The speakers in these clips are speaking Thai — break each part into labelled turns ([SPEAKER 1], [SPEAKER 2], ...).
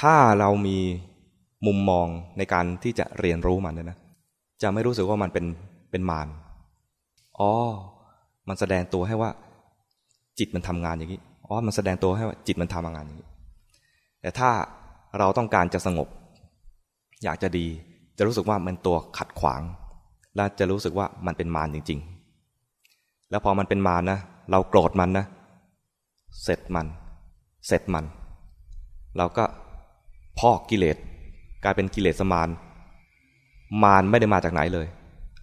[SPEAKER 1] ถ้าเรามีมุมมองในการที่จะเรียนรู้มันเนี่ยนะ จะไม่รู้สึกว่ามันเป็นเป็นมารอ๋อ มันแสดงตัวให้ว่า จิตมันทำงานอย่างนี้ อ๋อ มันแสดงตัวให้ว่าจิตมันทำงานอย่างนี้ แต่ถ้าเราต้องการจะสงบ อยากจะดี จะรู้สึกว่ามันตัวขัดขวาง และจะรู้สึกว่ามันเป็นมารจริง ๆ แล้วพอมันเป็นมารนะ เราโกรธมันนะ เสร็จมัน เสร็จมัน เราก็ พอกกิเลสกลายเป็นกิเลสมารมารไม่ได้มาจากไหนเลย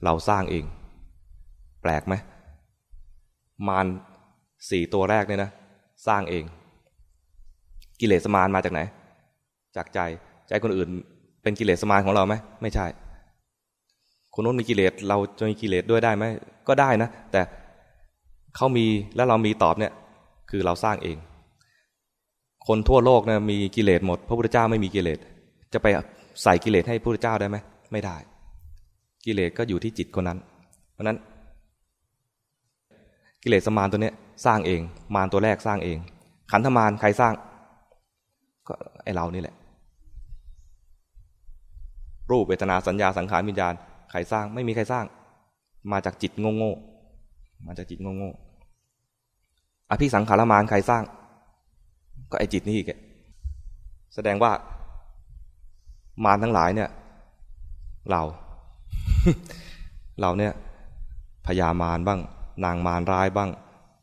[SPEAKER 1] เราสร้างเอง แปลกไหมมารสี่ตัวแรกเนี่ยนะ สร้างเอง กิเลสมารมาจากไหน จากใจใจคนอื่น เป็นกิเลสมารของเราไหมไม่ใช่ คนนู้นมีกิเลสเราจะมีกิเลสด้วยได้ไหมก็ได้นะ แต่เขามีแล้วเรามีตอบเนี่ย คือเราสร้างเอง คนทั่วโลกนะมีกิเลสหมด พระพุทธเจ้าไม่มีกิเลส จะไปใส่กิเลสให้พระพุทธเจ้าได้ไหมไม่ได้ กิเลสก็อยู่ที่จิตคนนั้น เพราะนั้น กิเลสมารตัวเนี้ยสร้างเอง มารตัวแรกสร้างเอง ขันธมารใครสร้าง ก็ไอเรานี่แหละ รูปเวทนาสัญญาสังขารวิญญาณใครสร้างไม่มีใครสร้าง มาจากจิตโง่โง่มาจากจิตโง่โง่อภิสังขารมารใครสร้าง ก็ไอจิตนี่แกแสดงว่ามารทั้งหลายเนี่ย เรา เราเนี่ยพญามารบ้าง นางมารร้ายบ้าง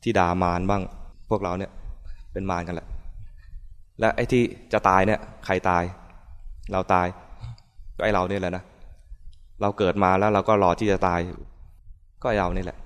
[SPEAKER 1] ทิดามารบ้าง พวกเราเนี่ย เป็นมารกันแหละ และไอ้ที่จะตายเนี่ย ใครตาย เราตาย ก็ไอเราเนี่ยแหละนะเราเกิดมาแล้วเราก็รอที่จะตาย ก็ไอเรานี่แหละ